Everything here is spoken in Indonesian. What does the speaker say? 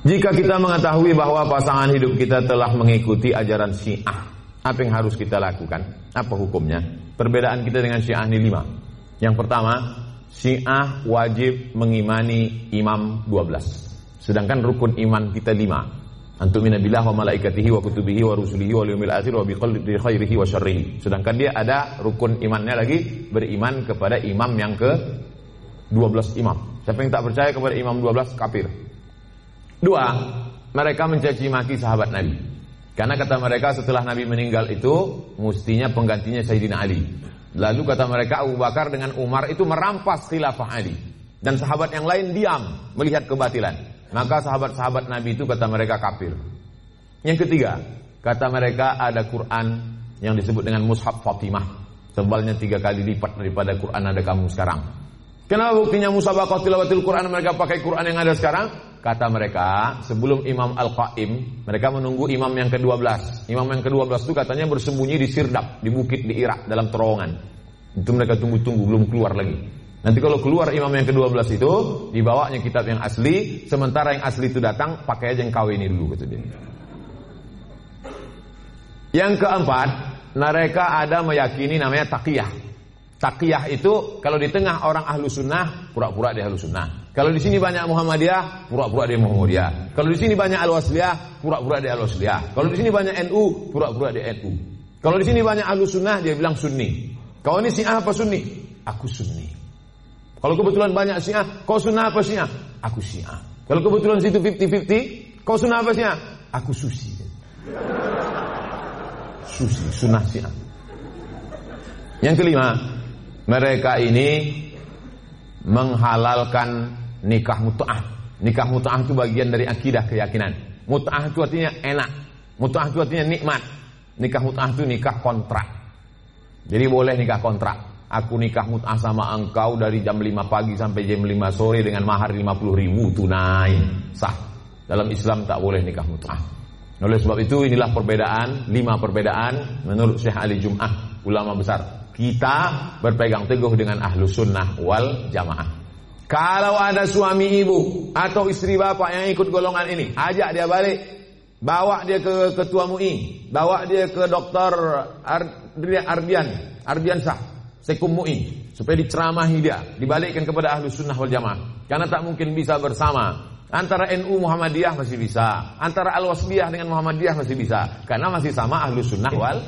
Jika kita mengetahui bahwa pasangan hidup kita telah mengikuti ajaran Syiah, apa yang harus kita lakukan? Apa hukumnya? Perbedaan kita dengan Syiah ini lima. Yang pertama, Syiah wajib mengimani imam 12. Sedangkan rukun iman kita lima. Antum minabillah wa malaikatihi wa kutubihi wa rusulihi wa liyumil akhir wa biqadri khairihi wa syarrihi. Sedangkan dia ada rukun imannya lagi beriman kepada imam yang ke 12 imam. Siapa yang tak percaya kepada imam 12 kafir. Dua, mereka mencaci maki sahabat Nabi. Karena kata mereka setelah Nabi meninggal itu mestinya penggantinya Sayyidina Ali. Lalu kata mereka Abu Bakar dengan Umar itu merampas khilafah Ali. Dan sahabat yang lain diam melihat kebatilan. Maka sahabat-sahabat Nabi itu kata mereka kafir. Yang ketiga, kata mereka ada Quran yang disebut dengan Mushaf Fatimah. Sebalnya tiga kali lipat daripada Quran ada kamu sekarang. Kenapa buktinya musabaqah tilawatil Quran mereka pakai Quran yang ada sekarang? Kata mereka, sebelum Imam Al-Qaim, mereka menunggu imam yang ke-12. Imam yang ke-12 itu katanya bersembunyi di Sirdap, di bukit di Irak, dalam terowongan. Itu mereka tunggu-tunggu, belum keluar lagi. Nanti kalau keluar imam yang ke-12 itu dibawanya kitab yang asli, sementara yang asli itu datang pakai aja yang kawin ini dulu kata dia. Yang keempat, mereka ada meyakini namanya taqiyah. Taqiyah itu kalau di tengah orang ahlu sunnah, pura-pura dia ahlu sunnah. Kalau di sini banyak Muhammadiyah, pura-pura dia Muhammadiyah. Kalau di sini banyak Al-Wasliyah, pura-pura dia Al-Wasliyah. Kalau di sini banyak NU, pura-pura dia NU. Kalau di sini banyak ahlu sunnah, dia bilang sunni. Kau ini syiah apa sunni? Aku sunni. Kalau kebetulan banyak syiah, kau sunnah apa syiah? Aku syiah. Kalau kebetulan situ 50-50, kau sunnah apa syiah? Aku susi. Susi, sunnah syiah. Yang kelima, mereka ini menghalalkan nikah mut'ah. Nikah mut'ah itu bagian dari akidah keyakinan. Mut'ah itu artinya enak. Mut'ah itu artinya nikmat. Nikah mut'ah itu nikah kontrak. Jadi boleh nikah kontrak. Aku nikah mut'ah sama engkau dari jam 5 pagi sampai jam 5 sore dengan mahar 50 ribu tunai. Sah. Dalam Islam tak boleh nikah mut'ah. Oleh sebab itu inilah perbedaan, lima perbedaan menurut Syekh Ali Jum'ah, ulama besar. Kita berpegang teguh dengan ahlu sunnah wal jamaah. Kalau ada suami ibu atau istri bapak yang ikut golongan ini, ajak dia balik. Bawa dia ke ketua MUI, bawa dia ke dokter Ardian, Ardian Sah sekum mu'i supaya diceramahi dia, dibalikkan kepada ahlu sunnah wal jamaah. Karena tak mungkin bisa bersama. Antara NU Muhammadiyah masih bisa, antara Al-Wasliyah dengan Muhammadiyah masih bisa, karena masih sama ahlu sunnah wal